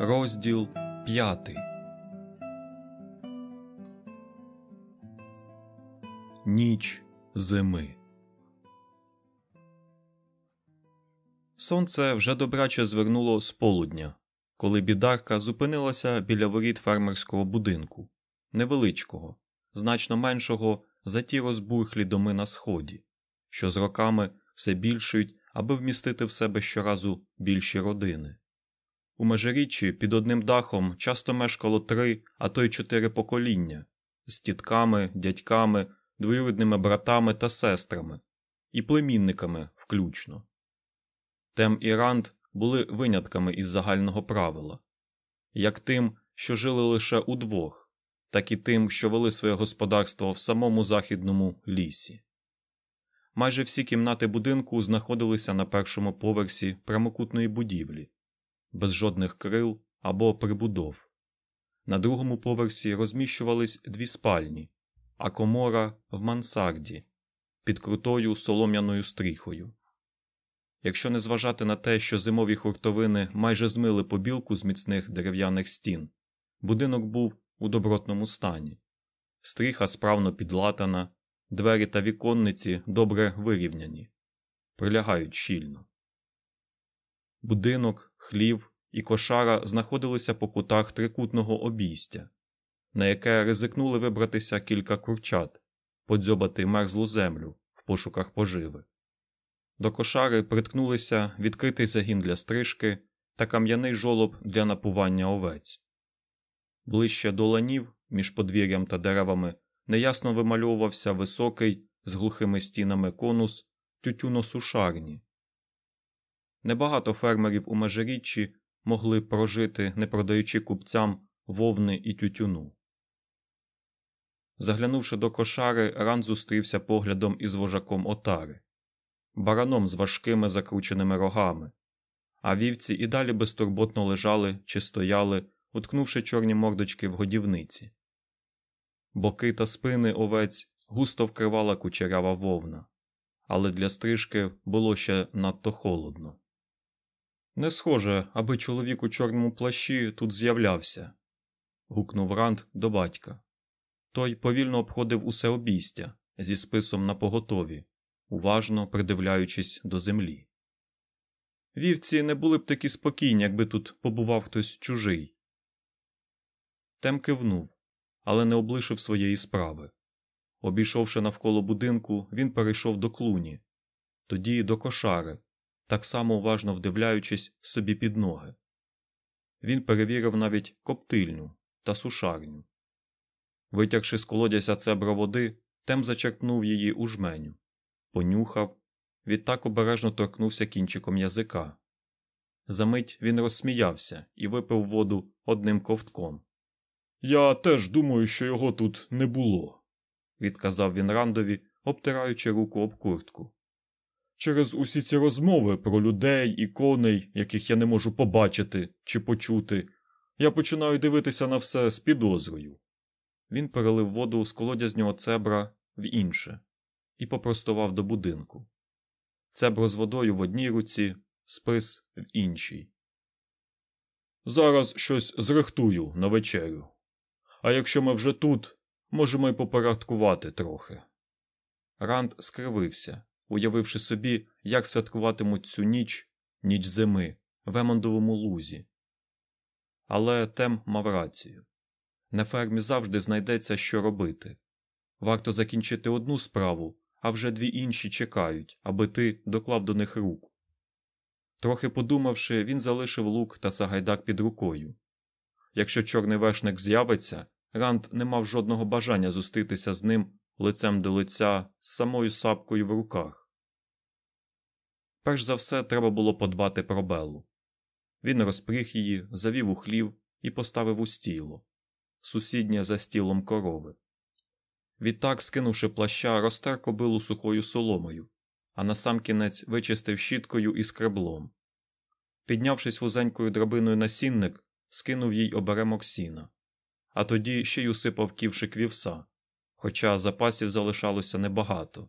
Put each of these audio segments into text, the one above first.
Розділ п'ятий. Ніч зими. Сонце вже добряче звернуло з полудня, коли бідарка зупинилася біля воріт фермерського будинку, невеличкого, значно меншого за ті розбурхлі доми на сході, що з роками все більшують, аби вмістити в себе щоразу більші родини. У межиріччі під одним дахом часто мешкало три, а то й чотири покоління з тітками, дядьками, двоюрідними братами та сестрами, і племінниками включно. Тем і Ранд були винятками із загального правила як тим, що жили лише удвох, так і тим, що вели своє господарство в самому західному лісі. Майже всі кімнати будинку знаходилися на першому поверсі прямокутної будівлі без жодних крил або прибудов. На другому поверсі розміщувались дві спальні, а комора в мансарді під крутою солом'яною стріхою. Якщо не зважати на те, що зимові хуртовини майже змили побілку з міцних дерев'яних стін, будинок був у добротному стані, стріха справно підлатана, двері та віконниці добре вирівняні, прилягають щільно. Будинок, хлів і кошара знаходилися по кутах трикутного обійстя, на яке ризикнули вибратися кілька курчат, подзьобати мерзлу землю в пошуках поживи. До кошари приткнулися відкритий загін для стрижки та кам'яний жолоб для напування овець. Ближче до ланів, між подвір'ям та деревами, неясно вимальовувався високий з глухими стінами конус тютюносушарні. Небагато фермерів у межиріччі могли прожити, не продаючи купцям вовни і тютюну. Заглянувши до кошари, Ран зустрівся поглядом із вожаком отари, бараном з важкими закрученими рогами, а вівці і далі безтурботно лежали чи стояли, уткнувши чорні мордочки в годівниці. Боки та спини овець густо вкривала кучерява вовна, але для стрижки було ще надто холодно. Не схоже, аби чоловік у чорному плащі тут з'являвся. гукнув Ранд до батька. Той повільно обходив усе обійстя зі списом на поготові, уважно придивляючись до землі. Вівці не були б такі спокійні, якби тут побував хтось чужий. Тем кивнув, але не облишив своєї справи. Обійшовши навколо будинку, він перейшов до клуні, тоді до кошари, так само уважно вдивляючись собі під ноги. Він перевірив навіть коптильню та сушарню. Витягши з колодязя цебра води, Тем зачерпнув її у жменю, понюхав, відтак обережно торкнувся кінчиком язика. Замить він розсміявся і випив воду одним ковтком. Я теж думаю, що його тут не було, відказав він Рандові, обтираючи руку об куртку. Через усі ці розмови про людей і коней, яких я не можу побачити чи почути, я починаю дивитися на все з підозрою. Він перелив воду з колодязнього цебра в інше і попростував до будинку. Цебро з водою в одній руці, спис в іншій. Зараз щось зрихтую на вечерю. А якщо ми вже тут, можемо й попорядкувати трохи. Ранд скривився, уявивши собі, як святкуватимуть цю ніч, ніч зими, в Емондовому лузі. Але Тем мав рацію на фермі завжди знайдеться, що робити. Варто закінчити одну справу, а вже дві інші чекають, аби ти доклав до них рук. Трохи подумавши, він залишив лук та сагайдак під рукою. Якщо чорний вершник з'явиться, Ранд не мав жодного бажання зустрітися з ним лицем до лиця з самою сапкою в руках. Перш за все, треба було подбати про Белу. Він розпріг її, завів у хлів і поставив у стіло, сусіднє за стілом корови. Відтак, скинувши плаща, розтер кобилу сухою соломою, а насамкінець вичистив щіткою і скреблом. Піднявшись вузенькою драбиною на сінник, скинув їй оберемок сіна, а тоді ще й усипав ківшик вівса, хоча запасів залишалося небагато,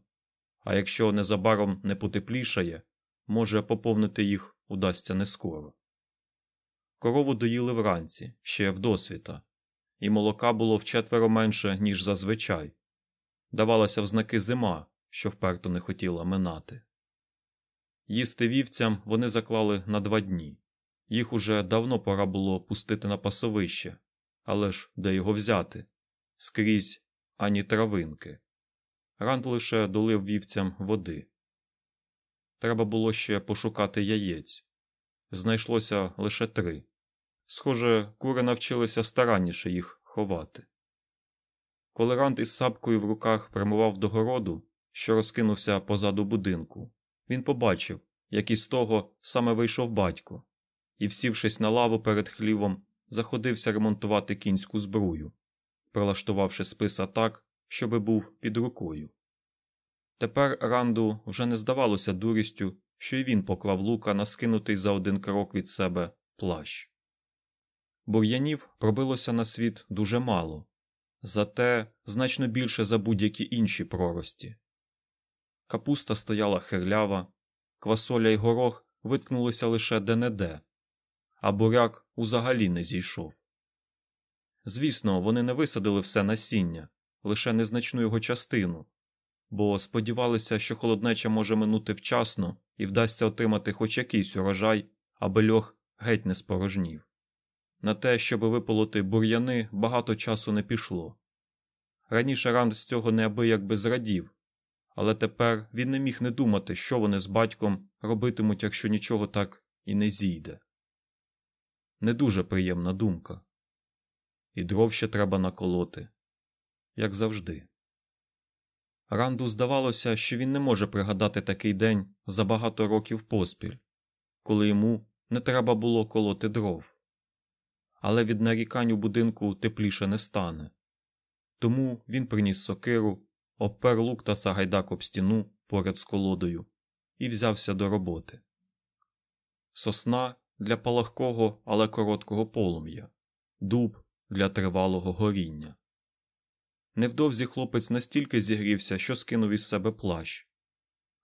а якщо незабаром не потеплішає, може поповнити їх удасться не скоро. Корову доїли вранці, ще в досвіта, і молока було вчетверо менше, ніж зазвичай. Давалася в знаки зима, що вперто не хотіла минати. Їсти вівцям вони заклали на два дні. Їх уже давно пора було пустити на пасовище, але ж де його взяти? Скрізь ані травинки. Ранд лише долив вівцям води. Треба було ще пошукати яєць. Знайшлося лише три. Схоже, кури навчилися старанніше їх ховати. Коли Ранд із сапкою в руках прямував до городу, що розкинувся позаду будинку, він побачив, як із того саме вийшов батько, і, всівшись на лаву перед хлівом, заходився ремонтувати кінську збрую, прилаштувавши списа так, щоби був під рукою. Тепер Ранду вже не здавалося дурістю, що й він поклав лука на скинутий за один крок від себе плащ. Бур'янів пробилося на світ дуже мало, зате значно більше за будь-які інші прорості. Капуста стояла херлява, квасоля й горох виткнулися лише де-не-де, а буряк узагалі не зійшов. Звісно, вони не висадили все насіння, лише незначну його частину, бо сподівалися, що холоднеча може минути вчасно і вдасться отримати хоч якийсь урожай, аби льох геть не спорожнів. На те, щоб виполоти бур'яни, багато часу не пішло. Раніше Ранд з цього неабияк би зрадів, але тепер він не міг не думати, що вони з батьком робитимуть, якщо нічого так і не зійде. Не дуже приємна думка. І дров ще треба наколоти, як завжди. Ранду здавалося, що він не може пригадати такий день за багато років поспіль, коли йому не треба було колоти дров. Але від нарікань у будинку тепліше не стане. Тому він приніс сокиру, обпер лук та сагайдак об стіну поряд з колодою і взявся до роботи. Сосна для палахкого, але короткого полум'я, дуб для тривалого горіння. Невдовзі хлопець настільки зігрівся, що скинув із себе плащ.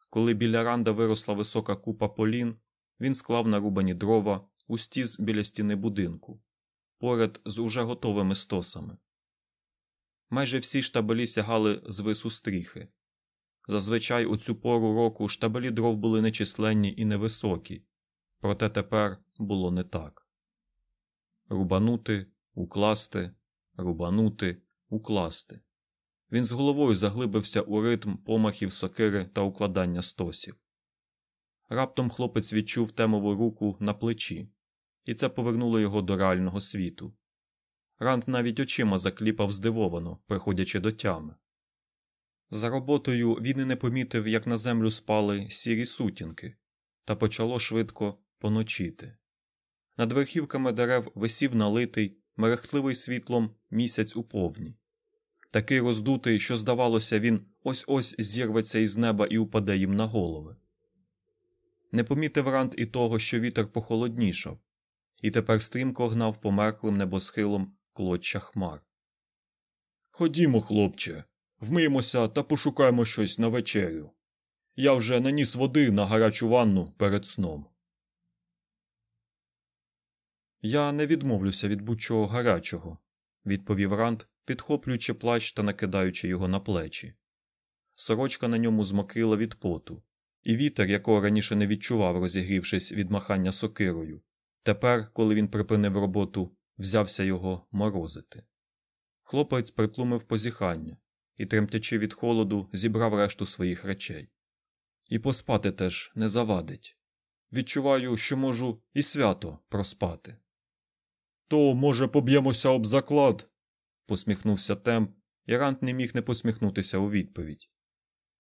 Коли біля ранда виросла висока купа полін, він склав нарубані дрова у стіз біля стіни будинку, поряд з уже готовими стосами. Майже всі штабелі сягали з вису стріхи. Зазвичай у цю пору року штабелі дров були нечисленні і невисокі, проте тепер було не так. Рубанути, укласти, рубанути, укласти. Він з головою заглибився у ритм помахів сокири та укладання стосів. Раптом хлопець відчув темову руку на плечі, і це повернуло його до реального світу. Ранд навіть очима закліпав здивовано, приходячи до тями. За роботою він і не помітив, як на землю спали сірі сутінки, та почало швидко поночити. Над верхівками дерев висів налитий, мерехтливий світлом місяць у повні. Такий роздутий, що, здавалося, він ось ось зірветься із неба і упаде їм на голови. Не помітив Ранд і того, що вітер похолоднішав, і тепер стрімко гнав померклим небосхилом клоччя хмар. Ходімо, хлопче, вмиємося та пошукаємо щось на вечерю. Я вже наніс води на гарячу ванну перед сном. Я не відмовлюся від будь-чого гарячого, відповів Ранд, підхоплюючи плащ та накидаючи його на плечі. Сорочка на ньому змокрила від поту, і вітер, якого раніше не відчував, розігрівшись від махання сокирою, тепер, коли він припинив роботу, взявся його морозити. Хлопець притлумив позіхання і, тремтячи від холоду, зібрав решту своїх речей. І поспати теж не завадить. Відчуваю, що можу і свято проспати. То, може, поб'ємося об заклад? посміхнувся Тем, і Рант не міг не посміхнутися у відповідь.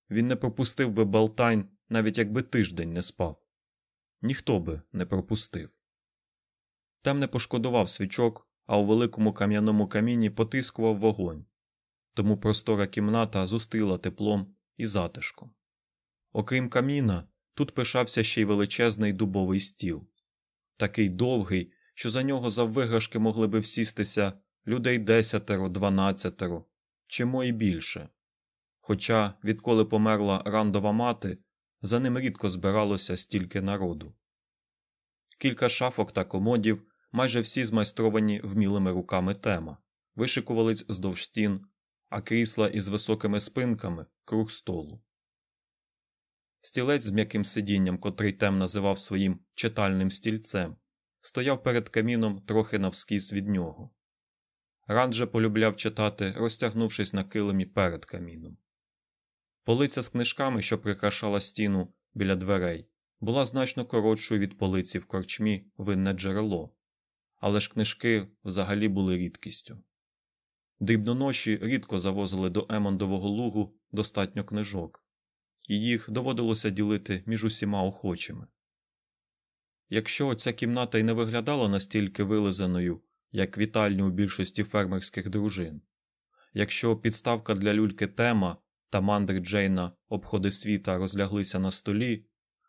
Він не пропустив би Балтайн, навіть якби тиждень не спав. Ніхто би не пропустив. Тем не пошкодував свічок, а у великому кам'яному каміні потискував вогонь, тому простора кімната зустріла теплом і затишком. Окрім каміна, тут пишався ще й величезний дубовий стіл, такий довгий, що за нього заввиграшки могли би всістися людей десятеро, дванадцятеро, чи мо і більше. Хоча, відколи померла рандова мати, за ним рідко збиралося стільки народу. Кілька шафок та комодів майже всі змайстровані вмілими руками тема, вишикувались здовж стін, а крісла із високими спинками круг столу. Стілець з м'яким сидінням, котрий тем називав своїм читальним стільцем, стояв перед каміном трохи навскіз від нього. Ранд же полюбляв читати, розтягнувшись на килимі перед каміном. Полиця з книжками, що прикрашала стіну біля дверей, була значно коротшою від полиці в корчмі винне джерело, але ж книжки взагалі були рідкістю. Дрібноноші рідко завозили до Емондового лугу достатньо книжок, і їх доводилося ділити між усіма охочими. Якщо ця кімната й не виглядала настільки вилизаною, як вітальні у більшості фермерських дружин, якщо підставка для люльки тема та мандри Джейна обходи світа розляглися на столі,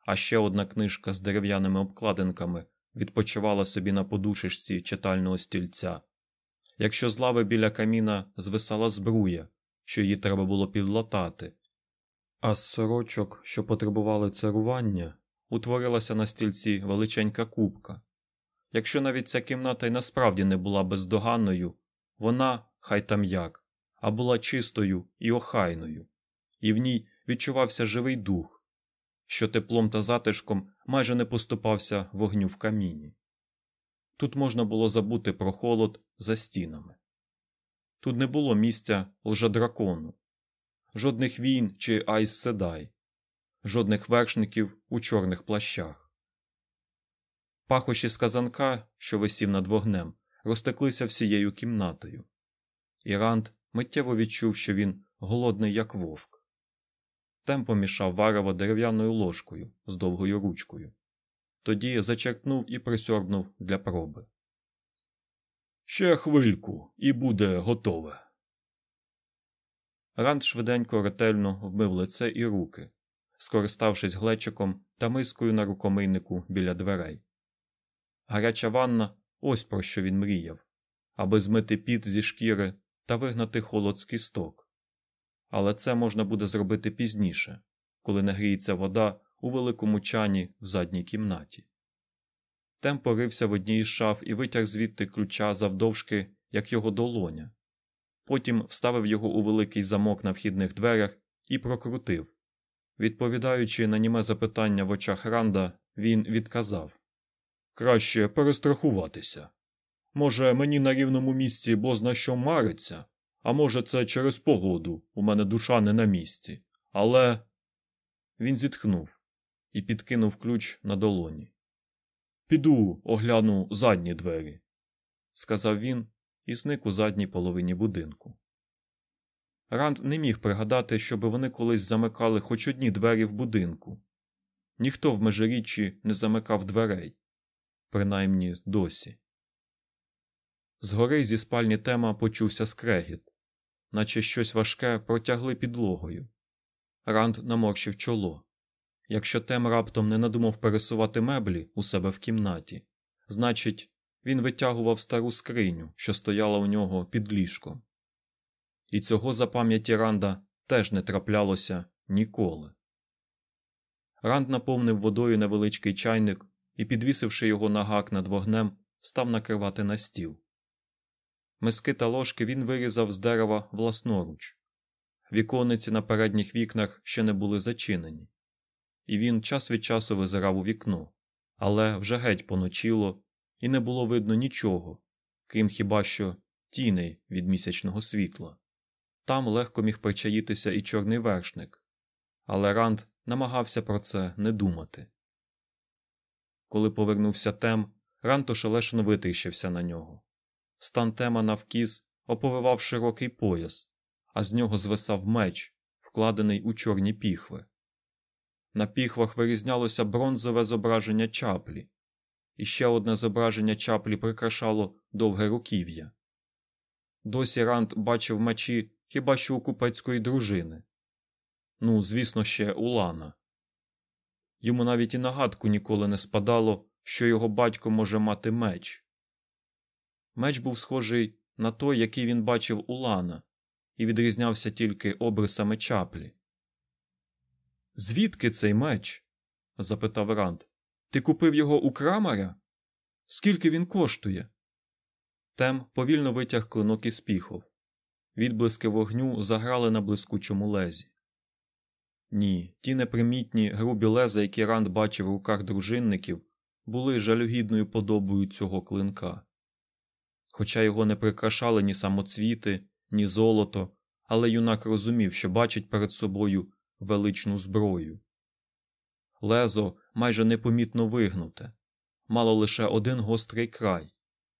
а ще одна книжка з дерев'яними обкладинками відпочивала собі на подушечці читального стільця, якщо з лави біля каміна звисала збруя, що її треба було підлатати, а з сорочок, що потребували царування, утворилася на стільці величенька кубка. Якщо навіть ця кімната й насправді не була бездоганною, вона, хай там як, а була чистою і охайною, і в ній відчувався живий дух, що теплом та затишком майже не поступався вогню в каміні. Тут можна було забути про холод за стінами. Тут не було місця лжедракону, жодних війн чи Айз Седай, жодних вершників у чорних плащах. Пахощі з казанка, що висів над вогнем, розтеклися всією кімнатою, і Ранд миттєво відчув, що він голодний, як вовк. Тем помішав варево дерев'яною ложкою з довгою ручкою. Тоді зачерпнув і присьорбнув для проби. Ще хвильку, і буде готове. Ранд швиденько ретельно вмив лице і руки, скориставшись глечиком та мискою на рукомийнику біля дверей. Гаряча ванна ось про що він мріяв, аби змити піт зі шкіри та вигнати холод з кісток. Але це можна буде зробити пізніше, коли нагріється вода у великому чані в задній кімнаті. Тем порився в одній із шаф і витяг звідти ключа завдовжки, як його долоня. Потім вставив його у великий замок на вхідних дверях і прокрутив. Відповідаючи на німе запитання в очах Ранда, він відказав Краще перестрахуватися. Може, мені на рівному місці бозна що мариться, а може, це через погоду, у мене душа не на місці. Але. Він зітхнув і підкинув ключ на долоні. Піду огляну задні двері, сказав він і зник у задній половині будинку. Ранд не міг пригадати, щоб вони колись замикали хоч одні двері в будинку. Ніхто в межиріччі не замикав дверей, принаймні досі. Згори зі спальні тема почувся скрегіт, наче щось важке протягли підлогою. Ранд наморщив чоло. Якщо тем раптом не надумав пересувати меблі у себе в кімнаті, значить, він витягував стару скриню, що стояла у нього під ліжком. І цього за пам'яті Ранда теж не траплялося ніколи. Ранд наповнив водою невеличкий чайник і, підвісивши його на гак над вогнем, став накривати на стіл. Миски та ложки він вирізав з дерева власноруч. Вікониці на передніх вікнах ще не були зачинені, і він час від часу визирав у вікно, але вже геть поночило, і не було видно нічого, крім хіба що тіней від місячного світла. Там легко міг причаїтися і чорний вершник, але Ранд намагався про це не думати. Коли повернувся Тем, Ранд ошелешено витріщився на нього. Стан тема навкіз оповивав широкий пояс, а з нього звисав меч, вкладений у чорні піхви. На піхвах вирізнялося бронзове зображення чаплі, і ще одне зображення чаплі прикрашало довге руків'я. Досі Ранд бачив мечі хіба що у купецької дружини. Ну, звісно, ще у Лана. Йому навіть і нагадку ніколи не спадало, що його батько може мати меч. Меч був схожий на той, який він бачив у Лана, і відрізнявся тільки обрисами чаплі. Звідки цей меч? запитав Ранд. Ти купив його у крамаря? Скільки він коштує? Тем повільно витяг клинок із піхов. Відблиски вогню заграли на блискучому лезі. Ні, ті непримітні грубі леза, які Ранд бачив у руках дружинників, були жалюгідною подобою цього клинка. Хоча його не прикрашали ні самоцвіти, ні золото, але юнак розумів, що бачить перед собою величну зброю. Лезо майже непомітно вигнуте, мало лише один гострий край,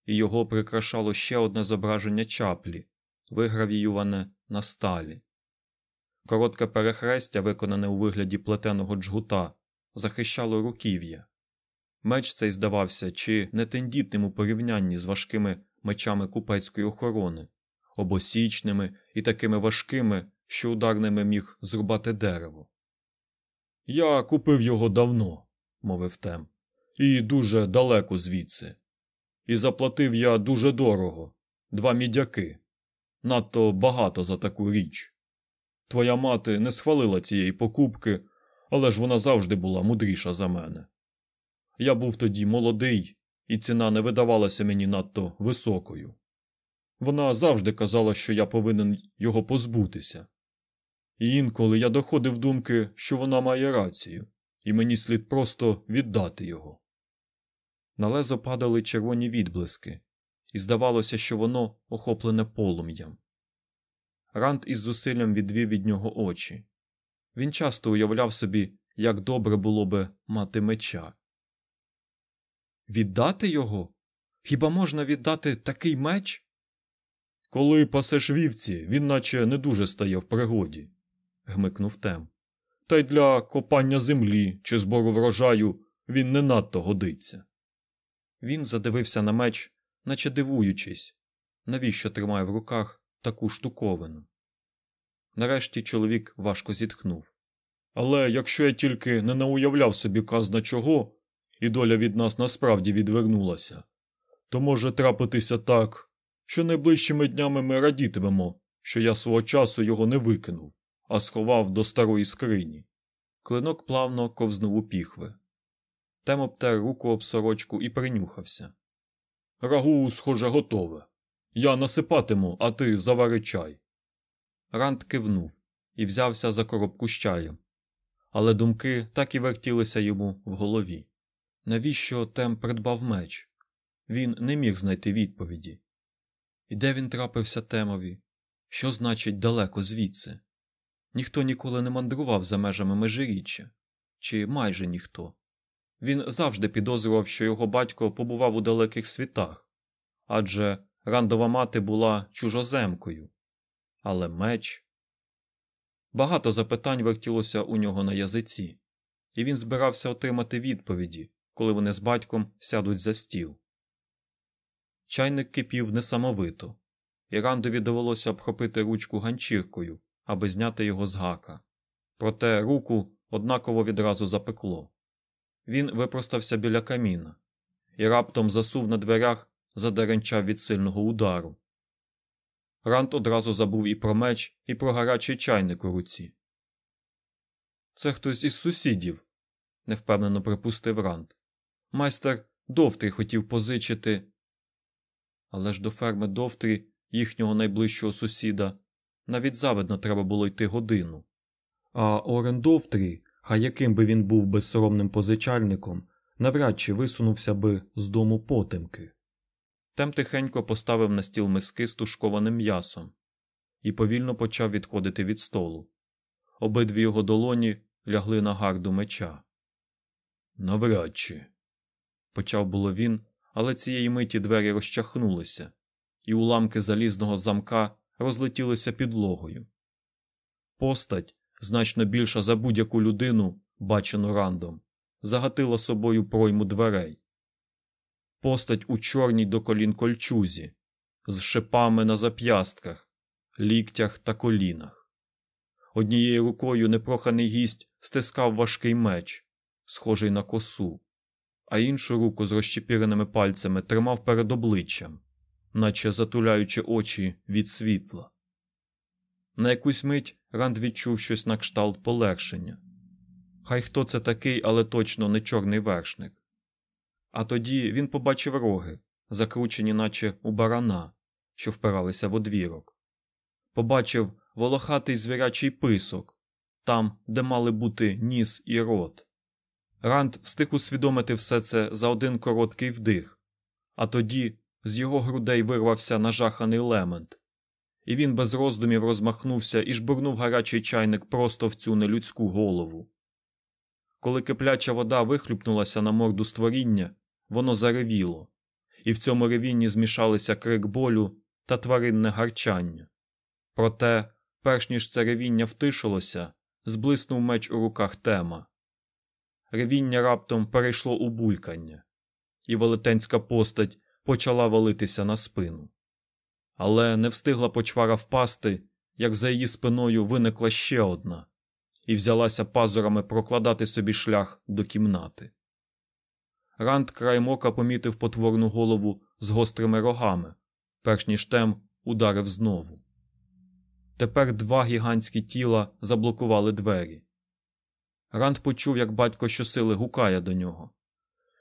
і його прикрашало ще одне зображення чаплі, вигравіюване на сталі. Коротке перехрестя, виконане у вигляді плетеного джгута, захищало руків'я. Меч цей здавався чи не тендітним у порівнянні з важкими мечами купецької охорони, обосічними і такими важкими, що ударними міг зрубати дерево. Я купив його давно, мовив Тем, і дуже далеко звідси. І заплатив я дуже дорого два мідяки. Надто багато за таку річ. Твоя мати не схвалила цієї покупки, але ж вона завжди була мудріша за мене. Я був тоді молодий, і ціна не видавалася мені надто високою. Вона завжди казала, що я повинен його позбутися. І інколи я доходив думки, що вона має рацію, і мені слід просто віддати його. На лезо падали червоні відблиски, і здавалося, що воно охоплене полум'ям. Ранд із зусиллям відвів від нього очі. Він часто уявляв собі, як добре було би мати меча. Віддати його? Хіба можна віддати такий меч? Коли пасеш вівці, він наче не дуже стає в пригоді, гмикнув Тем. Та й для копання землі чи збору врожаю він не надто годиться. Він задивився на меч, наче дивуючись, навіщо тримає в руках таку штуковину. Нарешті чоловік важко зітхнув. Але якщо я тільки не науявляв собі казна чого, і доля від нас насправді відвернулася, то може трапитися так, що найближчими днями ми радітимемо, що я свого часу його не викинув, а сховав до старої скрині. Клинок плавно ковзнув у піхви. Тем обтер руку об сорочку і принюхався. Рагу, схоже, готове. Я насипатиму, а ти завари чай. Ранд кивнув і взявся за коробку з чаєм. Але думки так і вертілися йому в голові. Навіщо Тем придбав меч? Він не міг знайти відповіді. І де він трапився темові? Що значить далеко звідси? Ніхто ніколи не мандрував за межами межиріччя, чи майже ніхто. Він завжди підозрював, що його батько побував у далеких світах, адже рандова мати була чужоземкою. Але меч. Багато запитань вертілося у нього на язиці, і він збирався отримати відповіді, коли вони з батьком сядуть за стіл. Чайник кипів несамовито, і рандові довелося обхопити ручку ганчіркою, аби зняти його з гака. Проте руку однаково відразу запекло. Він випростався біля каміна і раптом засув на дверях, задеренчав від сильного удару. Ранд одразу забув і про меч, і про гарячий чайник у руці. Це хтось із сусідів, невпевнено припустив Ранд. Майстер Довтрі хотів позичити. Але ж до ферми Довтрі, їхнього найближчого сусіда, навіть завидно треба було йти годину. А Орен Довтрі, хай яким би він був безсоромним позичальником, навряд чи висунувся би з дому потемки. Тем тихенько поставив на стіл миски з тушкованим м'ясом і повільно почав відходити від столу. Обидві його долоні лягли на гарду меча. Навряд чи. Почав було він, але цієї миті двері розчахнулися, і уламки залізного замка розлетілися підлогою. Постать, значно більша за будь-яку людину, бачену рандом, загатила собою пройму дверей. Постать у чорній до колін кольчузі, з шипами на зап'ястках, ліктях та колінах. Однією рукою непроханий гість стискав важкий меч, схожий на косу, а іншу руку з розчепіреними пальцями тримав перед обличчям, наче затуляючи очі від світла. На якусь мить Ранд відчув щось на кшталт полегшення. Хай хто це такий, але точно не чорний вершник. А тоді він побачив роги, закручені, наче у барана, що впиралися в одвірок. Побачив волохатий звірячий писок, там, де мали бути ніс і рот. Ранд встиг усвідомити все це за один короткий вдих, а тоді з його грудей вирвався нажаханий лемент, і він без роздумів розмахнувся і жбурнув гарячий чайник просто в цю нелюдську голову. Коли кипляча вода вихлюпнулася на морду створіння, воно заревіло, і в цьому ревінні змішалися крик болю та тваринне гарчання. Проте, перш ніж це ревіння втишилося, зблиснув меч у руках тема. Ревіння раптом перейшло у булькання, і велетенська постать почала валитися на спину. Але не встигла почвара впасти, як за її спиною виникла ще одна, і взялася пазурами прокладати собі шлях до кімнати. Ранд краєм ока помітив потворну голову з гострими рогами, перш ніж тем ударив знову. Тепер два гігантські тіла заблокували двері. Ранд почув, як батько щосили гукає до нього.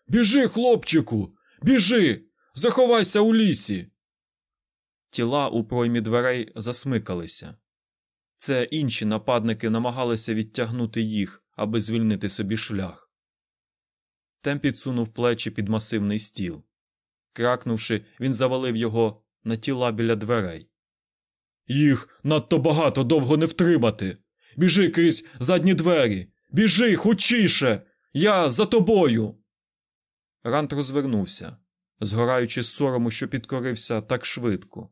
Біжи, хлопчику, біжи, заховайся у лісі. Тіла у проймі дверей засмикалися. Це інші нападники намагалися відтягнути їх, аби звільнити собі шлях. Тем підсунув плечі під масивний стіл. Кракнувши, він завалив його на тіла біля дверей. Їх надто багато довго не втримати. Біжи крізь задні двері. Біжи хучіше. Я за тобою. Рант розвернувся, згораючи з сорому, що підкорився так швидко.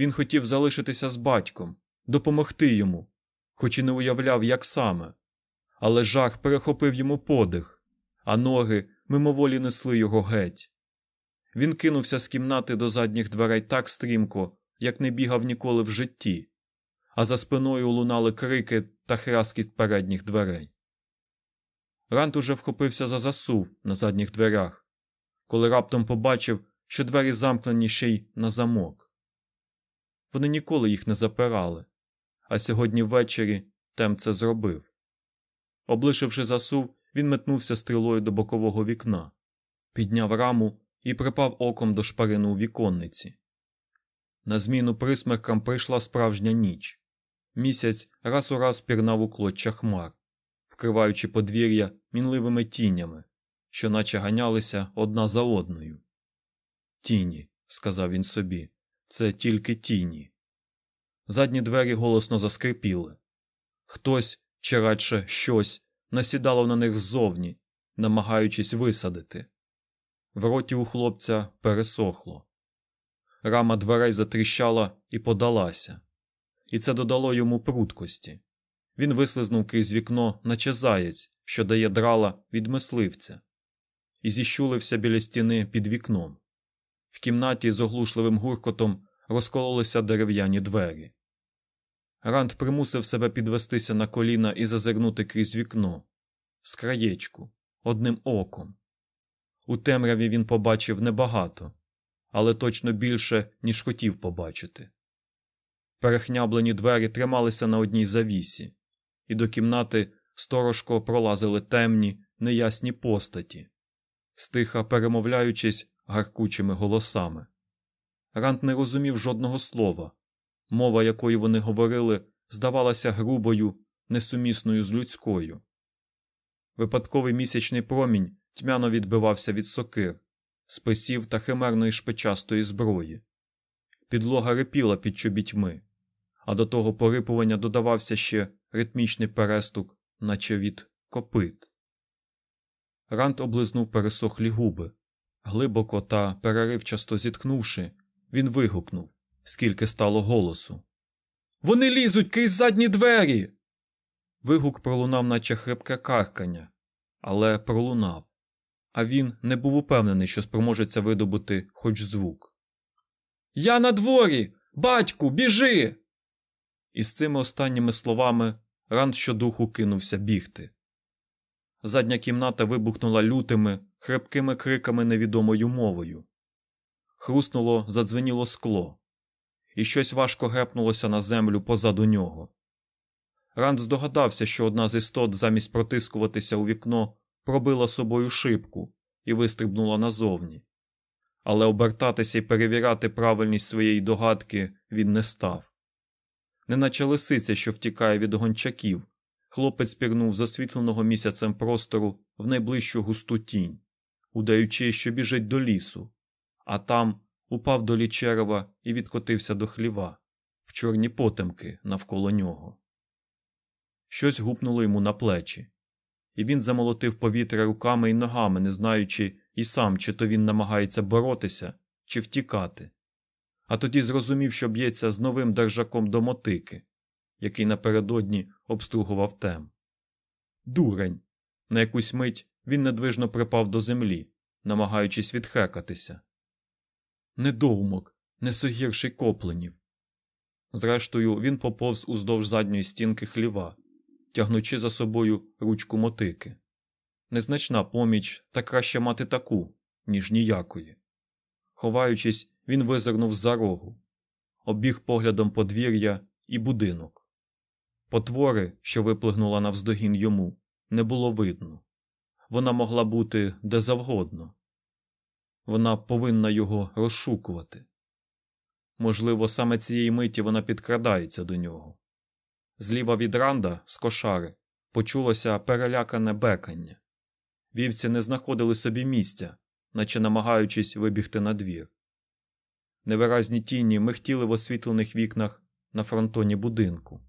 Він хотів залишитися з батьком, допомогти йому, хоч і не уявляв, як саме. Але жах перехопив йому подих, а ноги мимоволі несли його геть. Він кинувся з кімнати до задніх дверей так стрімко, як не бігав ніколи в житті, а за спиною лунали крики та храскіт передніх дверей. Рант уже вхопився за засув на задніх дверях, коли раптом побачив, що двері замкнені ще й на замок. Вони ніколи їх не запирали, а сьогодні ввечері Тем це зробив. Облишивши засув, він метнувся стрілою до бокового вікна, підняв раму і припав оком до шпарини у віконниці. На зміну присмеркам прийшла справжня ніч. Місяць раз у раз пірнав у клоччя хмар, вкриваючи подвір'я мінливими тінями, що наче ганялися одна за одною. Тіні, сказав він собі, це тільки тіні. Задні двері голосно заскрипіли. Хтось, чи радше щось, насідало на них ззовні, намагаючись висадити. В роті у хлопця пересохло. Рама дверей затріщала і подалася, і це додало йому прудкості. Він вислизнув крізь вікно, наче заєць, що дає драла від мисливця, і зіщулився біля стіни під вікном. В кімнаті з оглушливим гуркотом розкололися дерев'яні двері. Ранд примусив себе підвестися на коліна і зазирнути крізь вікно, з краєчку, одним оком. У темряві він побачив небагато, але точно більше, ніж хотів побачити. Перехняблені двері трималися на одній завісі, і до кімнати сторожко пролазили темні, неясні постаті, стиха перемовляючись гаркучими голосами. Рант не розумів жодного слова, мова, якої вони говорили, здавалася грубою, несумісною з людською. Випадковий місячний промінь тьмяно відбивався від сокир, списів та химерної шпичастої зброї. Підлога рипіла під чобітьми, а до того порипування додавався ще ритмічний перестук, наче від копит. Рант облизнув пересохлі губи. Глибоко та переривчасто зіткнувши, він вигукнув, скільки стало голосу. Вони лізуть крізь задні двері. Вигук пролунав, наче хрипке каркання, але пролунав, а він не був упевнений, що спроможеться видобути хоч звук. Я на дворі! Батьку, біжи! І з цими останніми словами Ранд щодуху кинувся бігти. Задня кімната вибухнула лютими, хрипкими криками невідомою мовою. Хруснуло, задзвеніло скло, і щось важко гепнулося на землю позаду нього. Ранд здогадався, що одна з істот замість протискуватися у вікно пробила собою шибку і вистрибнула назовні. Але обертатися і перевіряти правильність своєї догадки він не став. Неначе лисиця, що втікає від гончаків, хлопець пірнув з освітленого місяцем простору в найближчу густу тінь, удаючи, що біжить до лісу, а там упав до лічерова і відкотився до хліва, в чорні потемки навколо нього. Щось гупнуло йому на плечі, і він замолотив повітря руками і ногами, не знаючи і сам, чи то він намагається боротися, чи втікати. А тоді зрозумів, що б'ється з новим держаком до мотики, який напередодні обстругував тем. Дурень. На якусь мить він недвижно припав до землі, намагаючись відхекатися. Недоумок, несогірший копленів. Зрештою, він поповз уздовж задньої стінки хліва, тягнучи за собою ручку мотики. Незначна поміч, та краще мати таку, ніж ніякої. Ховаючись, він визирнув з-за рогу, обіг поглядом подвір'я і будинок. Потвори, що виплигнула навздогін йому, не було видно. Вона могла бути де завгодно. Вона повинна його розшукувати. Можливо, саме цієї миті вона підкрадається до нього. Зліва від ранда, з кошари, почулося перелякане бекання. Вівці не знаходили собі місця, наче намагаючись вибігти на двір. Невиразні тіні михтіли в освітлених вікнах на фронтоні будинку,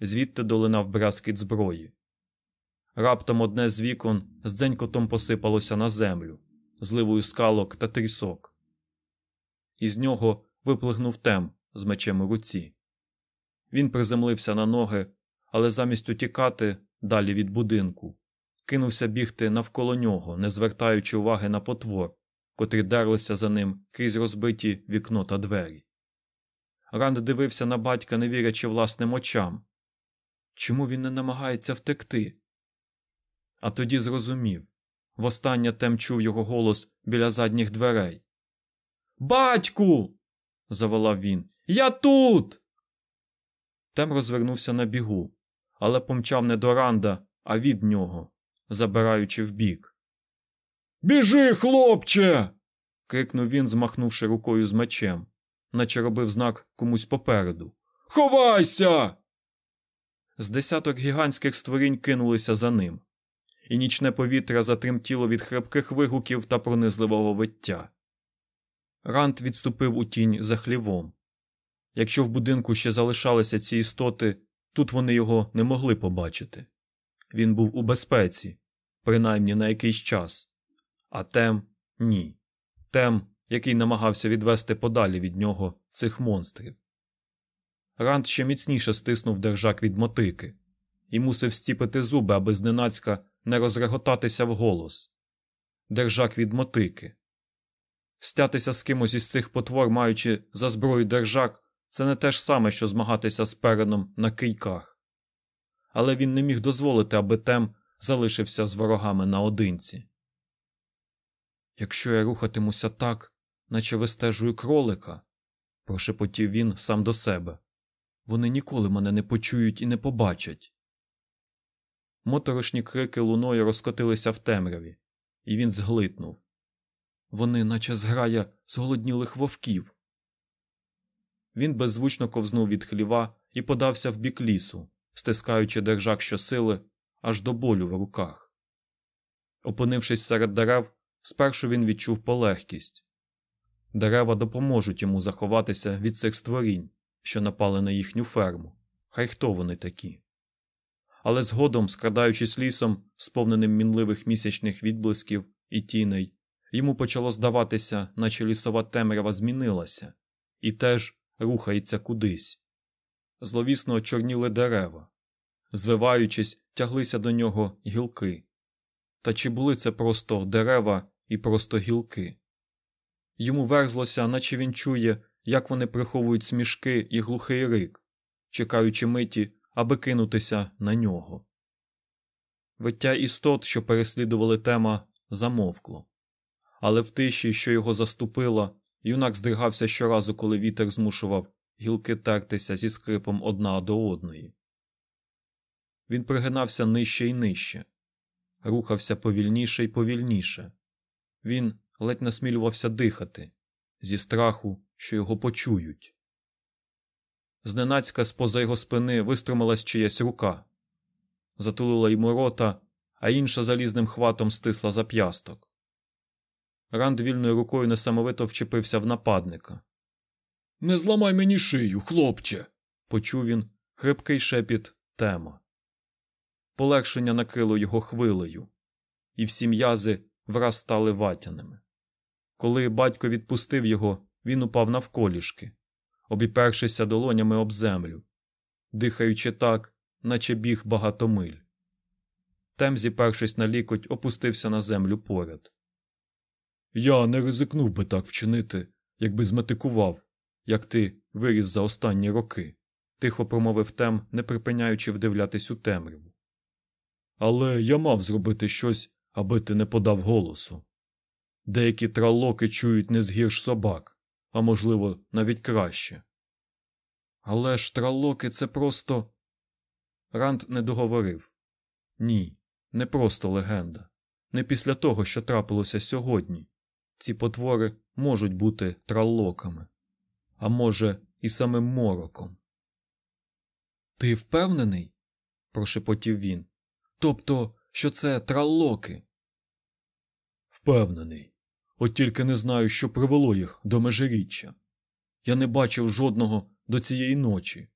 звідти долинав брязкіт зброї. Раптом одне з вікон з дзенькотом посипалося на землю, зливою скалок та трісок. Із нього виплигнув тем з мечем у руці. Він приземлився на ноги, але замість утікати далі від будинку, кинувся бігти навколо нього, не звертаючи уваги на потвор, котрі дерлися за ним крізь розбиті вікно та двері. Ранд дивився на батька, не вірячи власним очам. Чому він не намагається втекти? А тоді зрозумів востаннє тем чув його голос біля задніх дверей. Батьку. заволав він. Я тут. Тем розвернувся на бігу, але помчав не до Ранда, а від нього, забираючи вбік. Біжи, хлопче. крикнув він, змахнувши рукою з мечем, наче робив знак комусь попереду. Ховайся. З десяток гігантських створінь кинулися за ним, і нічне повітря затремтіло від хрипких вигуків та пронизливого виття. Рант відступив у тінь за хлівом. Якщо в будинку ще залишалися ці істоти, тут вони його не могли побачити. Він був у безпеці, принаймні на якийсь час, а тем ні. Тем, який намагався відвести подалі від нього цих монстрів. Ранд ще міцніше стиснув держак від мотики і мусив стіпити зуби, аби зненацька не розреготатися вголос. Держак від мотики. Стятися з кимось із цих потвор, маючи за зброю держак, це не те ж саме, що змагатися з переном на кийках. Але він не міг дозволити, аби тем залишився з ворогами наодинці. Якщо я рухатимуся так, наче вистежую кролика, прошепотів він сам до себе, вони ніколи мене не почують і не побачать. Моторошні крики луною розкотилися в темряві, і він зглитнув. Вони, наче зграя зголоднілих вовків. Він беззвучно ковзнув від хліва і подався в бік лісу, стискаючи держак щосили аж до болю в руках. Опинившись серед дерев, спершу він відчув полегкість. Дерева допоможуть йому заховатися від цих створінь, що напали на їхню ферму. Хай хто вони такі. Але згодом, скрадаючись лісом, сповненим мінливих місячних відблисків і тіней, йому почало здаватися, наче лісова темрява змінилася, і теж рухається кудись. Зловісно чорніли дерева, звиваючись, тяглися до нього гілки. Та чи були це просто дерева і просто гілки? Йому верзлося, наче він чує, як вони приховують смішки і глухий рик, чекаючи миті, аби кинутися на нього. Виття істот, що переслідували тема, замовкло, але в тиші, що його заступила, юнак здригався щоразу, коли вітер змушував гілки тертися зі скрипом одна до одної. Він пригинався нижче і нижче, рухався повільніше і повільніше, Він ледь насмілювався дихати зі страху, що його почують. Зненацька з поза його спини виструмилась чиясь рука, затулила йому рота, а інша залізним хватом стисла зап'ясток. Ранд вільною рукою несамовито вчепився в нападника. Не зламай мені шию, хлопче. почув він хрипкий шепіт тема. Полегшення накрило його хвилею, і всі м'язи враз стали ватяними. Коли батько відпустив його, він упав навколішки, обіпершися долонями об землю, дихаючи так, наче біг багато миль. Тем, зіпершись на лікоть, опустився на землю поряд. Я не ризикнув би так вчинити, якби зметикував, як ти виріс за останні роки, тихо промовив тем, не припиняючи вдивлятись у темряву. Але я мав зробити щось, аби ти не подав голосу. Деякі тралоки чують не згірш собак, а можливо, навіть краще. Але ж тралоки це просто. Ранд не договорив ні, не просто легенда. Не після того, що трапилося сьогодні. Ці потвори можуть бути траллоками, а може, і самим мороком. Ти впевнений? прошепотів він. Тобто, що це траллоки? Впевнений. От тільки не знаю, що привело їх до межиріччя. Я не бачив жодного до цієї ночі,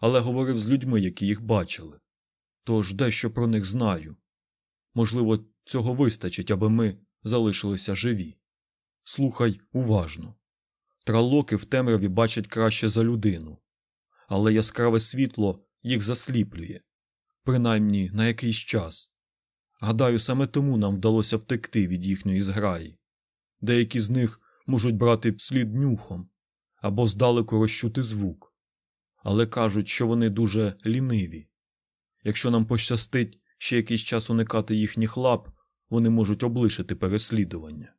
але говорив з людьми, які їх бачили. Тож дещо про них знаю. Можливо, цього вистачить, аби ми залишилися живі. Слухай уважно. Тралоки в темряві бачать краще за людину, але яскраве світло їх засліплює, принаймні на якийсь час. Гадаю, саме тому нам вдалося втекти від їхньої зграї. Деякі з них можуть брати слід нюхом або здалеку розчути звук, але кажуть, що вони дуже ліниві. Якщо нам пощастить ще якийсь час уникати їхніх лап, вони можуть облишити переслідування.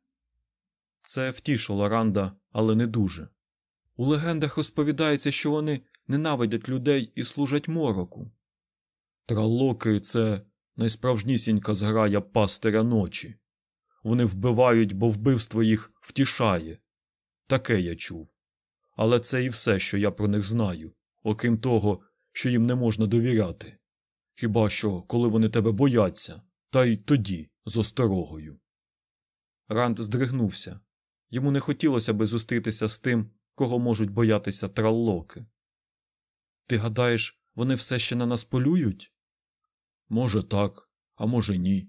Це втішило Ранда, але не дуже. У легендах розповідається, що вони ненавидять людей і служать мороку. Тралоки це найсправжнісінька зграя пастиря ночі. Вони вбивають, бо вбивство їх втішає. Таке я чув. Але це і все, що я про них знаю, окрім того, що їм не можна довіряти. Хіба що, коли вони тебе бояться, та й тоді з осторогою. Ранд здригнувся. Йому не хотілося би зустрітися з тим, кого можуть боятися траллоки. Ти гадаєш, вони все ще на нас полюють? Може, так, а може, ні.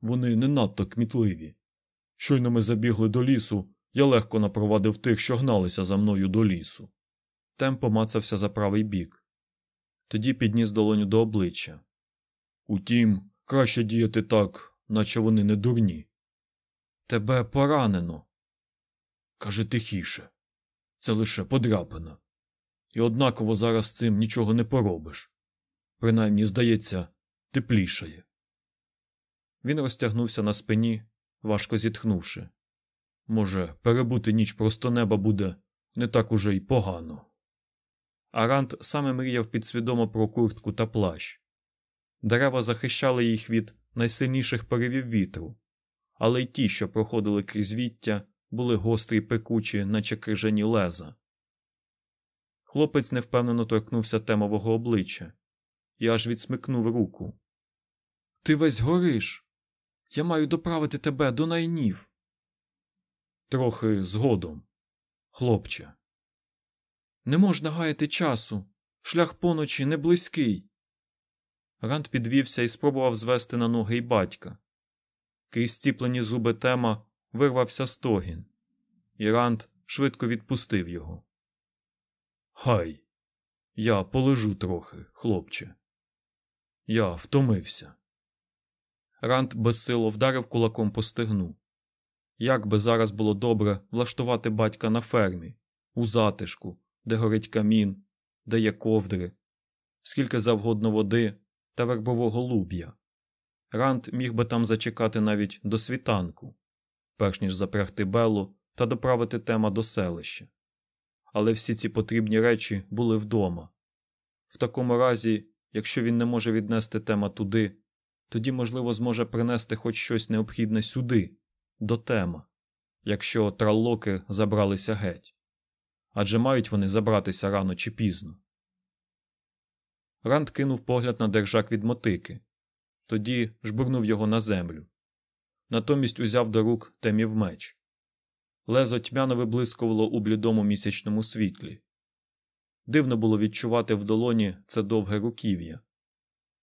Вони не надто кмітливі. Щойно ми забігли до лісу, я легко напровадив тих, що гналися за мною до лісу. Тем помацався за правий бік. Тоді підніс долоню до обличчя. Утім, краще діяти так, наче вони не дурні. Тебе поранено. Каже тихіше. Це лише подряпина. І однаково зараз цим нічого не поробиш. Принаймні, здається, теплішає. Він розтягнувся на спині, важко зітхнувши. Може, перебути ніч просто неба буде не так уже й погано. Арант саме мріяв підсвідомо про куртку та плащ. Дерева захищали їх від найсильніших поривів вітру, але й ті, що проходили крізь віття, були гострі й пекучі, наче крижані леза. Хлопець невпевнено торкнувся темового обличчя і аж відсмикнув руку. Ти весь гориш. Я маю доправити тебе до найнів. Трохи згодом, хлопче. Не можна гаяти часу. Шлях поночі не близький. Ранд підвівся і спробував звести на ноги й батька. Крізь ціплені зуби тема вирвався стогін, і Ранд швидко відпустив його. Хай, я полежу трохи, хлопче. Я втомився. Ранд безсило вдарив кулаком по стегну. Як би зараз було добре влаштувати батька на фермі, у затишку, де горить камін, де є ковдри, скільки завгодно води та вербового луб'я. Ранд міг би там зачекати навіть до світанку, перш ніж запрягти Белу та доправити тема до селища. Але всі ці потрібні речі були вдома. В такому разі, якщо він не може віднести тема туди, тоді, можливо, зможе принести хоч щось необхідне сюди, до тема, якщо траллоки забралися геть. Адже мають вони забратися рано чи пізно. Ранд кинув погляд на держак від мотики, тоді жбурнув його на землю. Натомість узяв до рук темів меч. Лезо тьмяно виблискувало у блідому місячному світлі. Дивно було відчувати в долоні це довге руків'я.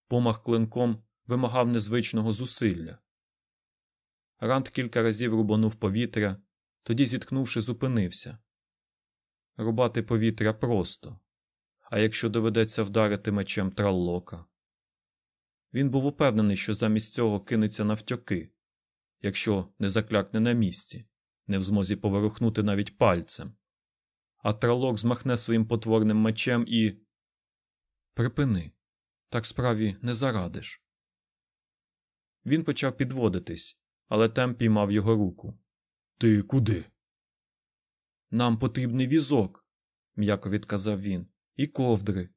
Помах клинком вимагав незвичного зусилля. Ранд кілька разів рубанув повітря, тоді, зіткнувши, зупинився. Рубати повітря просто. А якщо доведеться вдарити мечем траллока. Він був упевнений, що замість цього кинеться навтьоки, якщо не заклякне на місці, не в змозі поворухнути навіть пальцем. А тралок змахне своїм потворним мечем і. Припини, так справі не зарадиш. Він почав підводитись, але Тем піймав його руку. Ти куди? Нам потрібний візок, м'яко відказав він, і ковдри.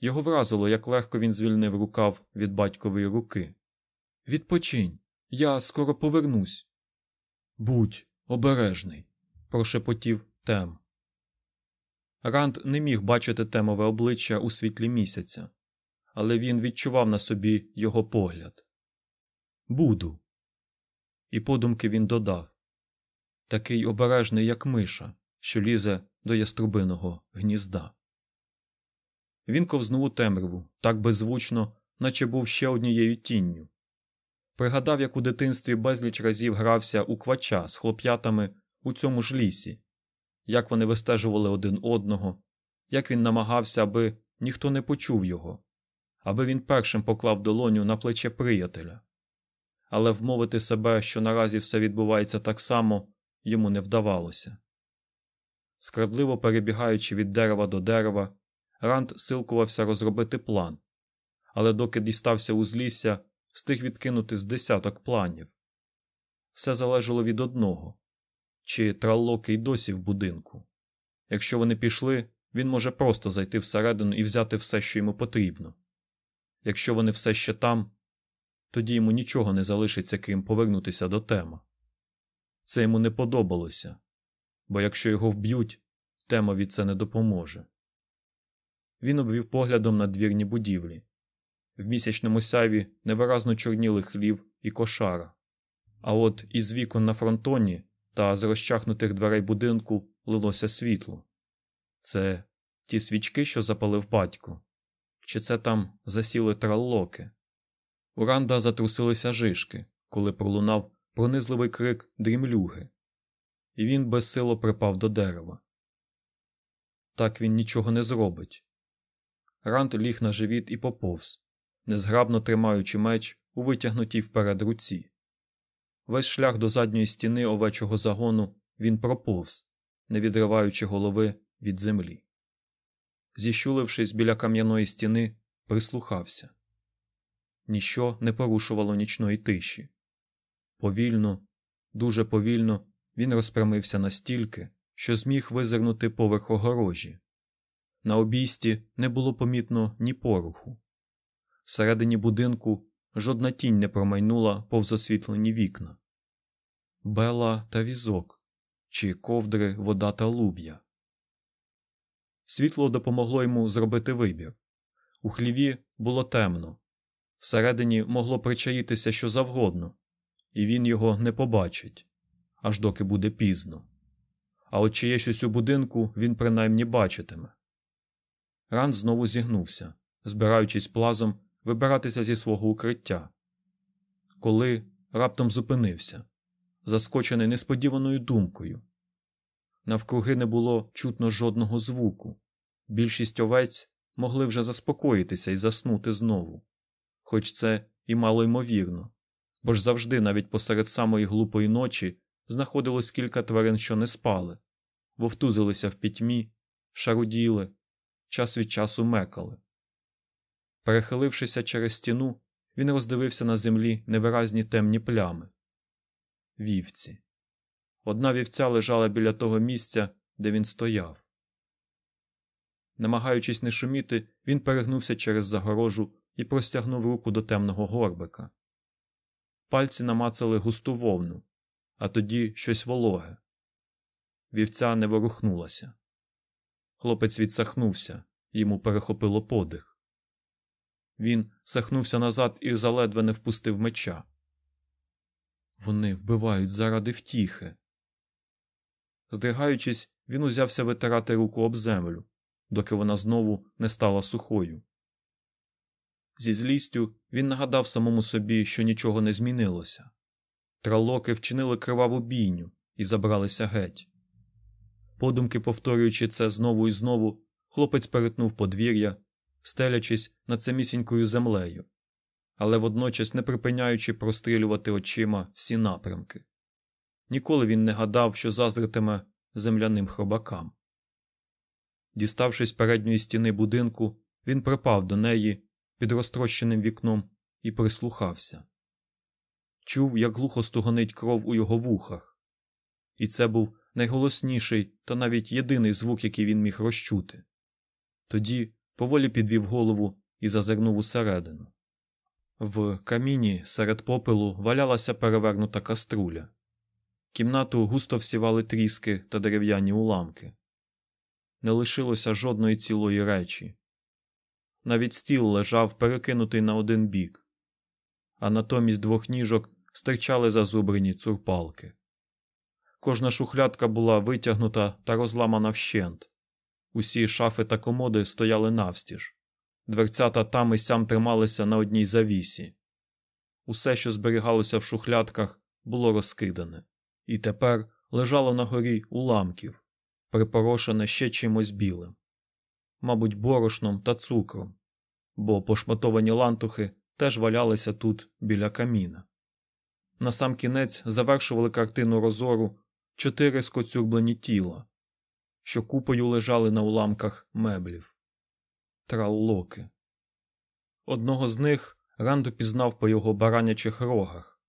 Його вразило, як легко він звільнив рукав від батькової руки. Відпочинь, я скоро повернусь. Будь обережний, прошепотів Тем. Ранд не міг бачити темове обличчя у світлі місяця, але він відчував на собі його погляд. Буду. І подумки він додав такий обережний, як миша, що лізе до яструбиного гнізда. Він ковзнув у темряву так беззвучно, наче був ще однією тінню. Пригадав, як у дитинстві безліч разів грався у квача з хлоп'ятами у цьому ж лісі, як вони вистежували один одного, як він намагався, аби ніхто не почув його, аби він першим поклав долоню на плече приятеля. Але вмовити себе, що наразі все відбувається так само, йому не вдавалося. Скрадливо перебігаючи від дерева до дерева, Ранд силкувався розробити план, але доки дістався узлісся, встиг відкинути з десяток планів. Все залежало від одного чи траллоки й досі в будинку. Якщо вони пішли, він може просто зайти всередину і взяти все, що йому потрібно. Якщо вони все ще там, тоді йому нічого не залишиться крім повернутися до тема. Це йому не подобалося, бо якщо його вб'ють, темові це не допоможе. Він обвів поглядом на двірні будівлі. В місячному сяйві невиразно чорніли хлів і кошара. А от із вікон на фронтоні та з розчахнутих дверей будинку лилося світло. Це ті свічки, що запалив батько, чи це там засіли траллоки? У Ранда затрусилися жишки, коли пролунав пронизливий крик дрімлюги, і він безсило припав до дерева. Так він нічого не зробить. Ранд ліг на живіт і поповз, незграбно тримаючи меч у витягнутій вперед руці. Весь шлях до задньої стіни овечого загону він проповз, не відриваючи голови від землі. Зіщулившись біля кам'яної стіни, прислухався. Ніщо не порушувало нічної тиші. Повільно, дуже повільно він розпрямився настільки, що зміг визирнути поверх огорожі. На обійсті не було помітно ні поруху. Всередині будинку жодна тінь не промайнула повз освітлені вікна. Бела та візок, чи ковдри, вода та луб'я. Світло допомогло йому зробити вибір. У хліві було темно, всередині могло причаїтися що завгодно, і він його не побачить, аж доки буде пізно. А от чи є щось у будинку, він принаймні бачитиме. Ран знову зігнувся, збираючись плазом вибиратися зі свого укриття. Коли раптом зупинився, заскочений несподіваною думкою. Навкруги не було чутно жодного звуку. Більшість овець могли вже заспокоїтися і заснути знову, хоч це і мало ймовірно, бо ж завжди, навіть посеред самої глупої ночі, знаходилось кілька тварин, що не спали, вовтузилися в пітьмі, шаруділи, час від часу мекали. Перехилившися через стіну, він роздивився на землі невиразні темні плями. Вівці. Одна вівця лежала біля того місця, де він стояв. Намагаючись не шуміти, він перегнувся через загорожу і простягнув руку до темного горбика. Пальці намацали густу вовну, а тоді щось вологе. Вівця не ворухнулася. Хлопець відсахнувся, йому перехопило подих. Він сахнувся назад і заледве не впустив меча. Вони вбивають заради втіхи. Здригаючись, він узявся витирати руку об землю, доки вона знову не стала сухою. Зі злістю він нагадав самому собі, що нічого не змінилося. Тралоки вчинили криваву бійню і забралися геть. Подумки, повторюючи це знову і знову, хлопець перетнув подвір'я, стелячись над самісінькою землею, але водночас не припиняючи прострілювати очима всі напрямки. Ніколи він не гадав, що заздритиме земляним хробакам. Діставшись передньої стіни будинку, він припав до неї під розтрощеним вікном і прислухався. Чув, як глухо стугонить кров у його вухах, і це був найголосніший та навіть єдиний звук, який він міг розчути. Тоді поволі підвів голову і зазирнув усередину. В каміні серед попелу валялася перевернута каструля. Кімнату густо всівали тріски та дерев'яні уламки. Не лишилося жодної цілої речі. Навіть стіл лежав перекинутий на один бік, а натомість двох ніжок стирчали зазубрені цурпалки. Кожна шухлядка була витягнута та розламана вщент. Усі шафи та комоди стояли навстіж. Дверцята там і сям трималися на одній завісі. Усе, що зберігалося в шухлядках, було розкидане, і тепер лежало на горі уламків, припорошене ще чимось білим, мабуть, борошном та цукром, бо пошматовані лантухи теж валялися тут біля каміна. На сам кінець завершували картину розору чотири скоцюрблені тіла, що купою лежали на уламках меблів. Траллоки. Одного з них Ранд пізнав по його баранячих рогах.